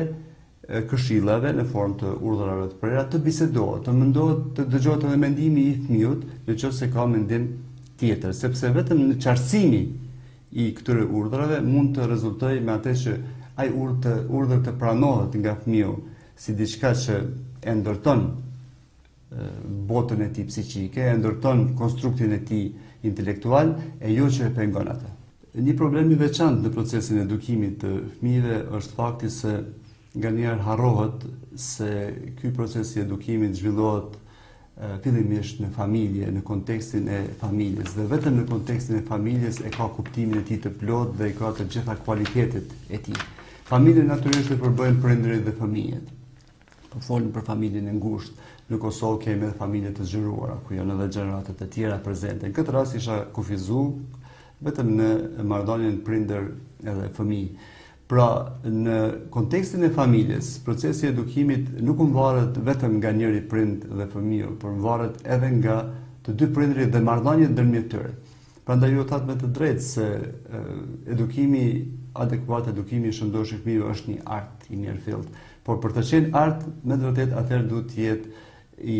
këshillave në formë të urdhërave të prera të bisedohet, të mendohet, të dëgjohet edhe mendimi i fëmijut, në qoftë se ka mendim tjetër, sepse vetëm në qartësimi i këtyre urdhërave mund të rezultojë me atë që ai urdhër të urdhër të pranohet nga fëmiu si diçka që e ndërton botën e tij psikike, e ndërton konstruktin e tij intelektual e jo që e pengon atë. Një problem i veçantë në procesin e edukimit të fëmijëve është fakti se nganjëherë harrohet se ky proces i edukimit zhvillohet fillimisht në familje, në kontekstin e familjes dhe vetëm në kontekstin e familjes e ka kuptimin e tij të plotë dhe i ka të gjitha kualitetet e tij. Familjen natyrisht e përbëjnë prindërit dhe fëmijët. Po folim për familjen e ngushtë. Në Kosovë kemi edhe familje të zgjeruara, ku janë edhe gjeneratat e tjera prezente. Në këtë rast isha kufizu vetëm në marrëdhënien prindër edhe fëmijë. Pra, në kontekstin e familjes, procesi i edukimit nuk mvaret vetëm nga njëri prind dhe fëmiu, por mvaret edhe nga të dy prindërit dhe marrëdhëniet ndërmjet tyre. Prandaj ju thatë me të drejtë se edukimi adekuat, edukimi i shëndoshë i fëmijëve është një art i mirëfilltë. Por për të qenë art, me të vërtetë atëherë duhet të jetë i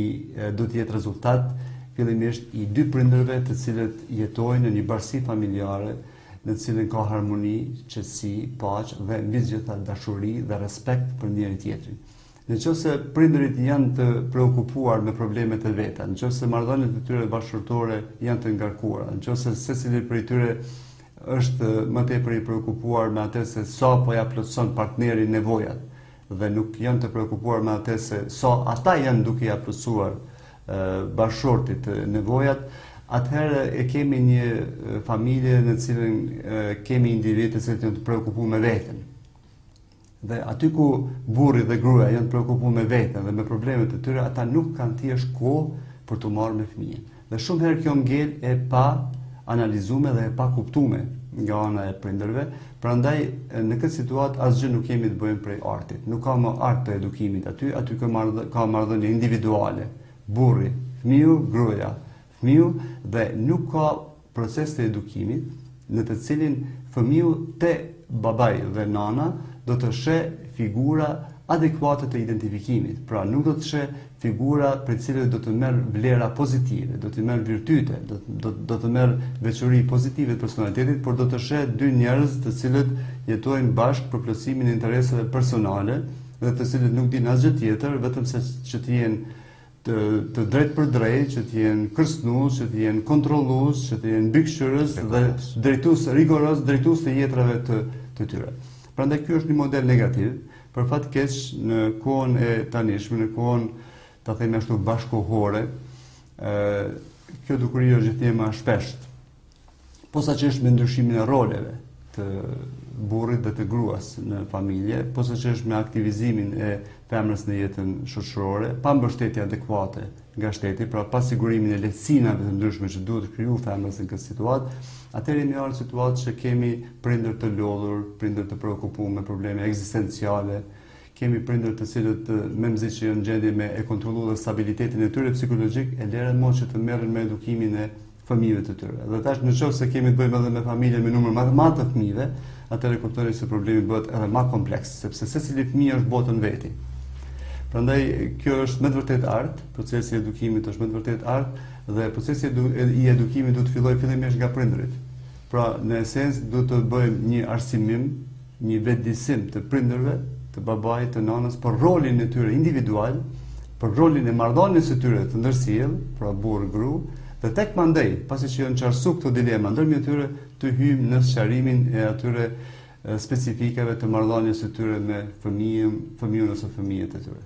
duhet të jetë rezultat fillimisht i dy prindërve të cilët jetojnë në një bashkësi familjare, në të cilën ka harmoni, qetësi, paqë dhe mbi gjitha dashuri dhe respekt për njëri tjetrin. Në qoftë se prindërit janë të preokupuar me problemet e veta, në qoftë se marrëdhëniet e tyre bashkëshortore janë të ngarkuara, në qoftë se secili prej tyre është më tepër i preokupuar me atë se sa po ja plotëson partneri nevojat dhe nuk janë të preokupuar me atë se sa ata janë duke ja plotësuar bashkëshortit nevojat, atëherë e kemi një familje në cilën kemi individë të cilët janë të preokupuar me veten. Dhe aty ku burri dhe gruaja janë të preokupuar me veten dhe me problemet e tyre, ata nuk kanë thjesht kohë për t'u marrë me fëmijën. Dhe shumë herë kjo ngel e paanalizume dhe e pakuptume nga ana e prindërve. Prandaj në këtë situatë asgjë nuk kemi të bëjmë prej artit. Nuk ka më art të edukimit aty, aty ka marrë ka marrëdhënie individuale. Burri, fëmiu, gruaja, fëmiu dhe nuk ka proces të edukimit në të cilin fëmiu te babai dhe nana do të sheh figura adekuate të identifikimit, pra nuk do të sheh figura prej cilave do të marrë vlera pozitive, do të marrë virtyte, do, do, do të marrë veçori pozitive të personalitetit, por do të sheh dy njerëz të cilët jetojnë bashkë për plotësimin e intereseve personale dhe të cilët nuk dinë asgjë tjetër, vetëm se që të jenë të të drejtpërdrejtë, që të jenë kërcënues, që të jenë kontrollues, që të jenë mbikëqyrës dhe drejtues rigorozë, drejtues të jetrave të të tyre. Prandaj ky është një model negativ, për fat të keq në kohën e tanishme, në kohën ta themi ashtu bashkëkohore, ë kjo dukuri është gjithnjë ma e shpeshtë. posaçërisht me ndryshimin e roleve të burrit dhe të gruas në familje, posaçërisht me aktivizimin e femrës në jetën shoqërore, pa mbështetje adekuate nga shteti, pra pa sigurimin e lehtësinave të ndryshme që duhet t'i krijohen femrës në këtë situatë, atëherë jemi në situatë që kemi prindër të lodhur, prindër të preokupuar me probleme ekzistenciale, kemi prindër të cilët mezi që janë në gjendje me e kontrollu dhe stabilitetin e tyre psikologjik, e lëre më që të merren me edukimin e fëmijëve të tyre. Dhe tash në qoftë se kemi të bëjmë edhe me familje me numër ma të madh të fëmijëve, atëherë kuptoni se problemi bëhet edhe ma kompleks, sepse secili fëmijë është botë n'veti. Prandaj kjo është me të vërtetë art, procesi i edukimit është me të vërtetë art dhe procesi edu, i edukimit duhet të fillojë fillimisht nga prindërit. Pra, në esencë duhet të bëjmë një arsimim një vetëdijësim të prindërve, të babait, të nënës për rolin e tyre individual, për rolin e marrëdhënies së tyre të ndërsjellë, pra burrë gru, dhe tek mandej, pasi që janë qartësu këto dilema ndërmjet tyre, të hyjmë në sqarimin e atyre specifikave të marrëdhënies së tyre me fëmijën, fëmijën ose fëmijët e tyre.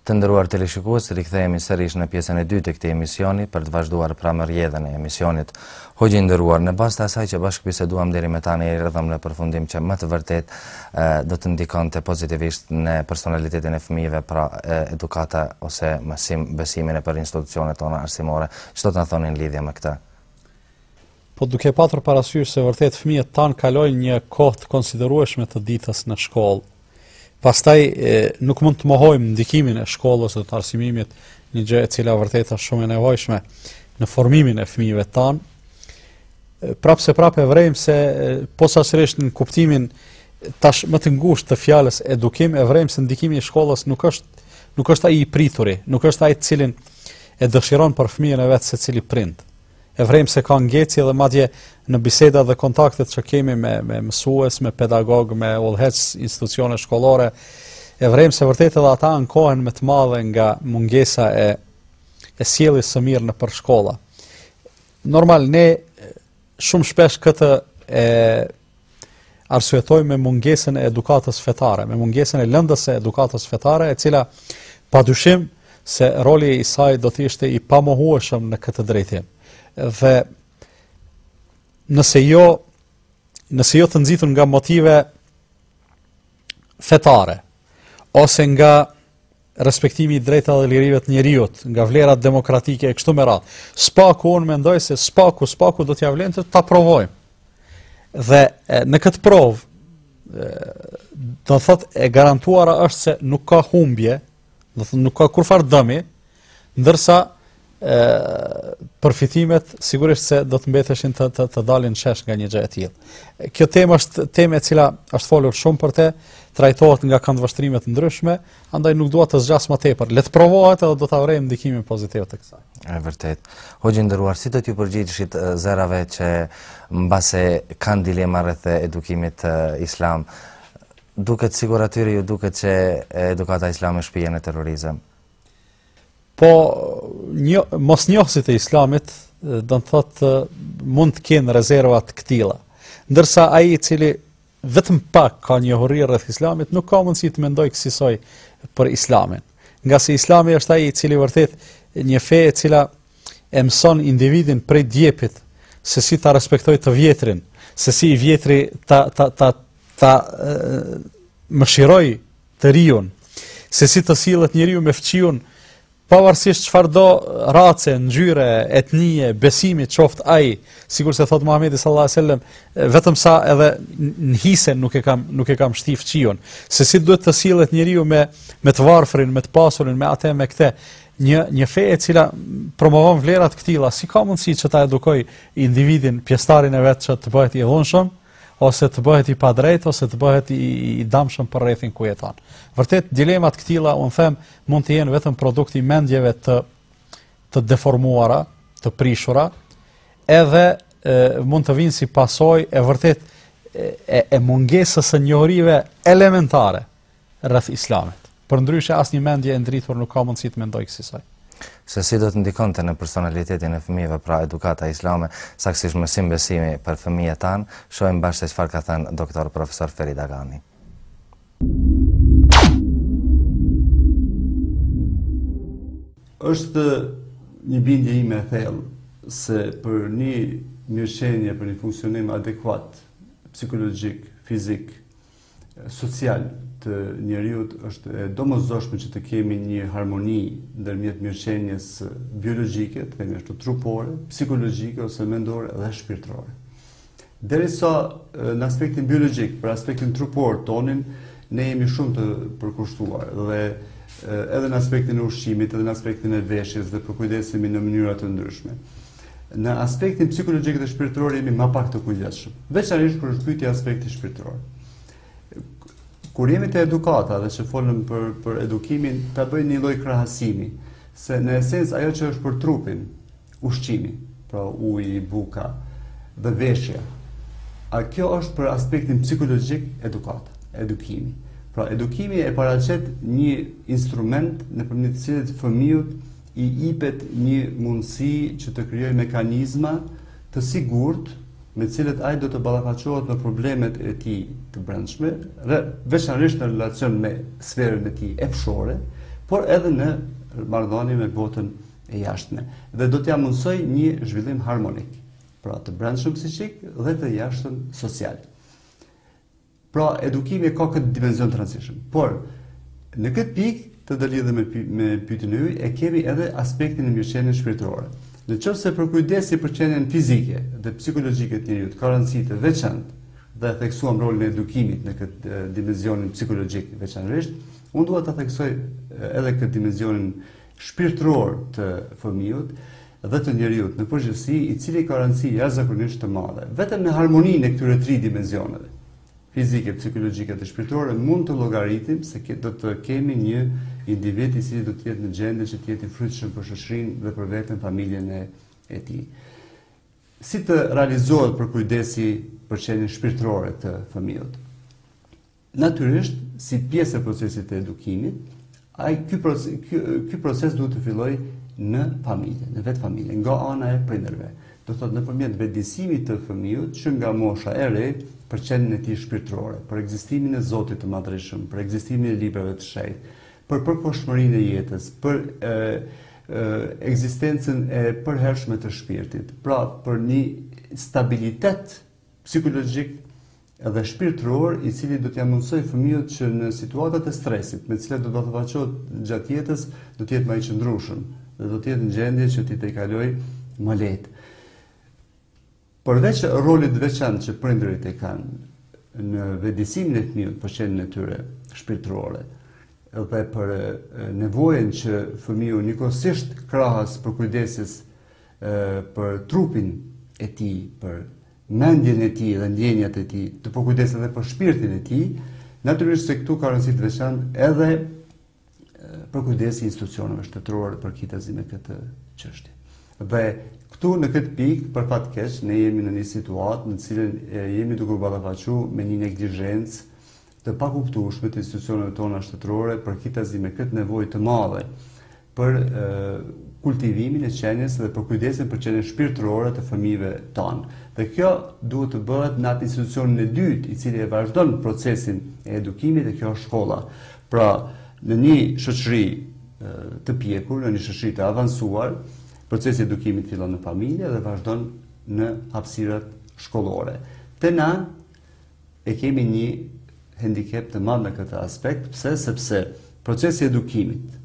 Të nderuar teleshikues, rikthehemi sërish në pjesën e dytë të këtij emisioni për të vazhduar pra me rrjedhën e emisionit. Hoxhë i nderuar, në bazë të asaj që bashkëbiseduam deri më tani erdhëm në përfundim që me të vërtetë do të ndikonte pozitivisht në personalitetin e fëmijëve pra edukata ose mësimbesimi nëpër institucionet tona arsimore. Ç'do të na thoni në lidhje me këtë? Po duke patur parasysh se vërtet fëmijët tanë kalojnë një kohë të konsiderueshme të ditës në shkollë, Pastaj nuk mund të mohojmë ndikimin e shkollës dhe të arsimimit, një gjë e cila vërtet është shumë e nevojshme në formimin e fëmijëve tanë. Prapë se prapë e vrejmë se posaçërisht në kuptimin tash më të ngushtë të fjalës edukim, e vrejmë se ndikimi i shkollës nuk është nuk është ai i prituri, nuk është ai të cilin e dëshiron për fëmijën e vet secili prind. e vrejmë se ka ngecje dhe madje në biseda dhe kontaktet që kemi me me mësues, me pedagog, me udhëheqës institucionesh shkollore, e vrejmë se vërtet edhe ata ankohen me të madhe nga mungesa e e sjelljes së mirë nëpër shkolla. Normal ne shumë shpesh këtë e arsyetojmë me mungesën e edukatës fetare, me mungesën e lëndës së edukatës fetare, e cila padyshim se roli i saj do të ishte i pamohueshëm në këtë drejtim. Dhe nëse jo nëse jo të nxitur nga motive fetare ose nga respektimi i të drejtave dhe lirive të njeriut, nga vlerat demokratike e kështu me radhë. Së paku unë mendoj se së paku, së paku do t'ja vlente ta provojmë. Dhe e, në këtë provë, do thotë e garantuara është se nuk ka humbje, do thotë nuk ka kurrfarë dëmi, Ndërsa ë përfitimet sigurisht se do të mbeteshin të të, të dalin në shesh nga një gjë e tillë. Kjo temë është temë e cila është folur shumë për të, trajtohet nga këndvështrime të ndryshme, andaj nuk dua të zgjas më tepër. Le të provohet edhe do ta vrejmë ndikimin pozitiv të kësaj. Është vërtet. Hoxhë i nderuar, si do t'ju përgjigjeshit zërave që mbase kanë dilema rreth edukimit islam? Duket sikur atyre ju duket se edukata islame shpie në terrorizëm. Po një mosnjohësit e islamit do të thotë mund të kenë rezerva të këtilla. Ndërsa ai i cili vetëm pak ka njohuri rreth islamit nuk ka mundësi të mendojë kësisoj për islamin. Ngase islami është ai i cili vërtet një fe e cila e mëson individin prej djepit se si ta respektoj të vjetrin, se si i vjetri ta ta ta ta mëshiroj të riun, se si të sillet njeriu me fqinjin, pavarësisht çfarë do race, ngjyre, etnie, besimi qoftë ai, sikurse thot Muhamedi sallallahu alajhi wasallam, vetëm sa edhe në hise nuk e kam nuk e kam shti fqinjin, se si duhet të sillet njeriu me me të varfrin, me të pasurin, me atë me këtë një një fe e cila promovon vlera të këtilla, si ka mundësi që ta edukoj individin, pjesëtarin e vet që të bëhet i dhunshëm? ose të bëhet i padrejtë ose të bëhet i, i dëmshëm për rrethin ku jeton. Vërtet dilema të këtilla un them mund të jenë vetëm produkt i mendjeve të të deformuara, të prishura, edhe e, mund të vinë si pasojë e vërtet e, e mungesës së njohurive elementare rreth Islamit. Përndryshe asnjë mendje e ndritur nuk ka mundësi të mendojë kësisoj. Se si do të ndikonte në personalitetin e fëmijëve pra edukata islame, saksisht mësim besimi për fëmijët tanë, shohim bashkë se çfarë ka thënë doktor profesor Ferid Agani. Është një bindje ime e thellë se për një mirëqenie, për një funksionim adekuat psikologjik, fizik, social të njeriut është e domosdoshme që të kemi një harmoni ndërmjet mirëqenies biologjike, të themi ashtu trupore, psikologjike ose mendore dhe shpirtërore. Derisa në aspektin biologjik, për aspektin trupor tonin, ne jemi shumë të përkushtuar dhe edhe në aspektin e ushqimit, edhe në aspektin e veshjes dhe përkujdesemi në mënyra të ndryshme. Në aspektin psikologjik dhe shpirtëror jemi më pak të kujdesshëm, veçanërisht kur është në pyetje aspekti shpirtëror. Kur jemi te edukata dhe që folëm për për edukimin, ta bëjmë një lloj krahasimi, se në esencë ajo që është për trupin, ushqimi, pra uji, buka dhe veshja. A kjo është për aspektin psikologjik edukata, edukimi. Pra edukimi paraqet një instrument nëpërmjet të cilit fëmijës i ipet një mundësi që të krijojë mekanizma të sigurt me të cilët ai do të ballafaqohet me problemet e tij të brendshme, dhe veçanërisht në relacion me sferën e tij epshore, por edhe në marrëdhënie me botën e jashtme dhe do t'ia mundësoj një zhvillim harmonik, pra të brendshëm psiqik dhe të jashtëm social. Pra, edukimi e ka këtë dimension të rëndësishëm. Por, në këtë pikë, të ndërlidhur me, me pyetjen e juaj, e kemi edhe aspektin e mirëqenies shpirtërore. Në qoftë se përkujdesi për qenien fizike dhe psikologjike të njeriut, ka rëndësi të veçantë dhe theksuam rolin e edukimit në këtë dimenzionin psikologjik veçanërisht, unë dua ta theksoj edhe këtë dimenzionin shpirtëror të fëmijut dhe të njeriut në përgjithësi, i cili ka rëndësi jashtëzakonisht të madhe. Vetëm në harmoninë e këtyre tri dimensioneve, fizike, psikologjike dhe shpirtërore, mund të llogaritim se do të kemi një individ i cili do të jetë në gjendje që të jetë i frytshëm për shoqërinë dhe për veten, familjen e, e tij. Si të realizohet përkujdesi për qenien shpirtërore të fëmijut? Natyrisht, si pjesë e procesit të edukimit, ai ky proces ky, ky proces duhet të fillojë në familje, në vetë familje, nga ana e prindërve. Do thotë nëpërmjet vetëdijësimit të fëmijut që nga mosha e re për qenien e tij shpirtërore, për ekzistimin e Zotit të Madhërishëm, për ekzistimin e librave të shenjtë, për përkohshmërinë e jetës, për e, ekzistencën e përhershme të shpirtit. Pra, për një stabilitet psikologjik dhe shpirtëror, i cili do t'ia mundësojë fëmijut që në situatat e stresit, me të cilat do të ballafaqohet gjatë jetës, do të jetë ma i qëndrueshëm dhe do të jetë në gjendje që t'i tejkalojë më lehtë. Përveç rolit të veçantë që prindërit e kanë në vetëdijësimin e fëmijut për qenien e tyre shpirtërore, dhe për nevojën që fëmiu njëkohësisht krahas përkujdesjes për trupin e tij, për mendjen e tij dhe ndjenjat e tij, të përkujdeset edhe për shpirtin e tij, natyrisht se këtu ka rëndësi të veçantë edhe përkujdesi i institucioneve shtetërore përkitazi me këtë çështje. Dhe këtu në këtë pikë, për fat të keq, ne jemi në një situatë në të cilën jemi duke u ballafaqu me një neglizhencë të pakuptueshme të institucioneve tona shtetërore përkitazi me këtë nevojë të madhe për kultivimin e qenies dhe përkujdesin për qenien shpirtërore të fëmijëve tanë. Dhe kjo duhet të bëhet në atë institucionin e dytë, i cili e vazhdon procesin e edukimit dhe kjo është shkolla. Pra, në një shoqëri të pjekur, në një shoqëri të avansuar, procesi i edukimit fillon në familje dhe vazhdon në hapësirat shkollore. Te na e kemi një hendikep të madh në këtë aspekt, pse? Sepse procesi i edukimit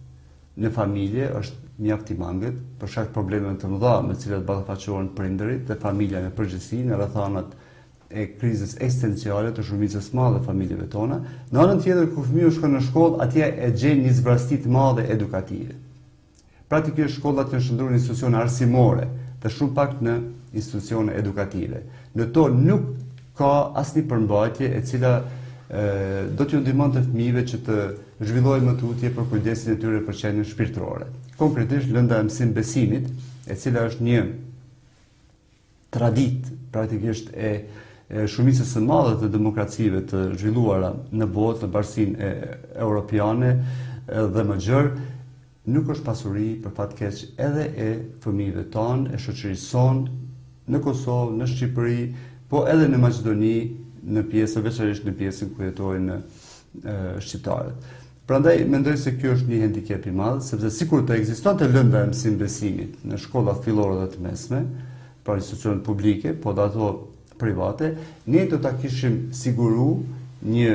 në familje është mjaft i mangët për shkak të problemeve të mëdha me të cilat ballafaqohen prindërit dhe familja në përgjithësi në rrethanat e krizës esenciale të shumicës së madhe të familjeve tona. Në anën tjetër kur fëmiu shkon në shkollë, atje e gjen një zbrazti të madhe edukative. Praktikisht shkollat janë shndërruar në institucione arsimore dhe shumë pak në institucione edukative. Në to nuk ka asnjë përmbajtje e cila do t'ju ndihmonte fëmijëve që të zhvillojnë më tutje përkujdesin e tyre për qenien shpirtërore. Konkretisht lënda e mësim-besimit, e cila është një traditë praktikisht e shumicës së madhe të demokracive të zhvilluara në botë, në Bashkësinë Europiane dhe më gjërë, nuk është pasuri për fat keq edhe e fëmijëve tanë, e shoqërisë sonë në Kosovë, në Shqipëri, po edhe në Maqedoni, në pjesë, veçarisht në pjesën ku jetojnë shqiptarët. Prandaj mendoj se kjo është një hendikep i madh, sepse sikur të ekzistonte lënda e mësim-besimit në shkolla fillore dhe të mesme, pra në institucionet publike, po dhe ato private, ne do ta kishim siguru një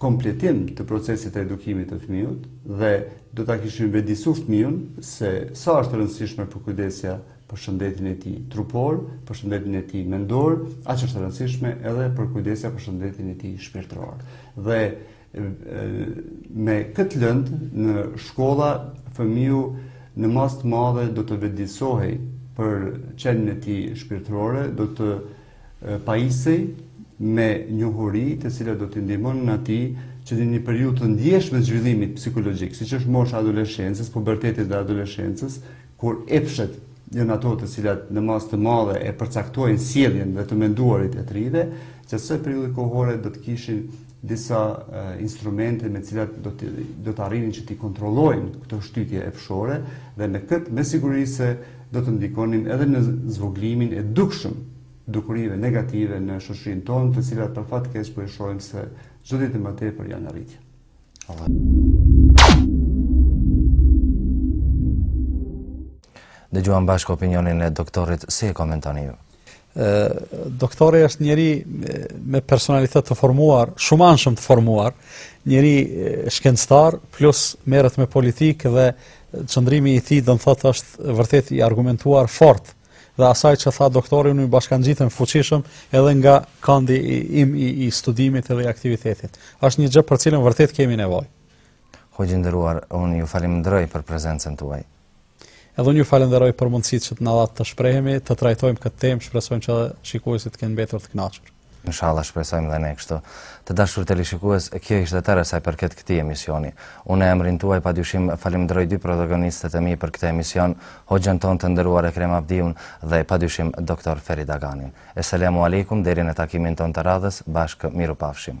kompletim të procesit të edukimit të fëmiut dhe do ta kishim vetëdijesu fëmijën se sa është e rëndësishme përkujdesja për shëndetin e tij trupor, për shëndetin e tij mendor, aq është e rëndësishme edhe përkujdesja për shëndetin e tij shpirtëror. Dhe Me këtë lëndë në shkolla fëmiu në masë të madhe do të vetëdijesohej për qenien e tij shpirtërore, do të pajisej me njohuri të cilat do t'i ndihmonin atij që në një periudhë të ndjeshme të zhvillimit psikologjik, siç është mosha e adoleshencës, pubertetit dhe adoleshencës, kur epshet janë ato të cilat në masë të madhe e përcaktojnë sjelljen dhe të menduarit e të rinjve, që kësaj periudhe kohore do të kishin disa instrumente me të cilat do të do të arrinin që t'i kontrollojnë këto shtytje epshore dhe me këtë me siguri se do të ndikonin edhe në zvogëlimin e dukshëm të dukurive negative në shoqërinë tonë, të cilat për fat keq po e shohim se çdo ditë më tepër janë në rritje. Allah. Dëgjuam bashkë opinionin e doktorit, si e komentoni ju? doktori është njeri me personalitet të formuar, shumanshëm të formuar, njeri shkencëtar plus merret me politikë dhe qëndrimi i tij do të thotë është vërtet i argumentuar fort dhe asaj që tha doktori unë i bashkangjitem fuqishëm edhe nga kandi im i, i studimit dhe i aktivitetit. Është një gjë për cilën vërtet kemi nevojë. Hoxhë i nderuar, unë ju faleminderoj për prezencën tuaj. Edhe unë ju falenderoj për mundësinë që na dhatë të shprehemi, të trajtojmë këtë temë, shpresojmë që edhe shikuesit të kenë mbetur të kënaqur. Inshallah shpresojmë dhe ne kështu. Të dashur teleshikues, kjo ishte e tëra sa i përket këtij emisioni. Unë në emrin tuaj padyshim falenderoj dy protagonistët e mi për këtë emision, hoxhën tonë të nderuar Ekrem Avdiun dhe padyshim doktor Ferid Aganin. Eselamu alejkum deri në takimin tonë të radhës, bashkë mirupafshim.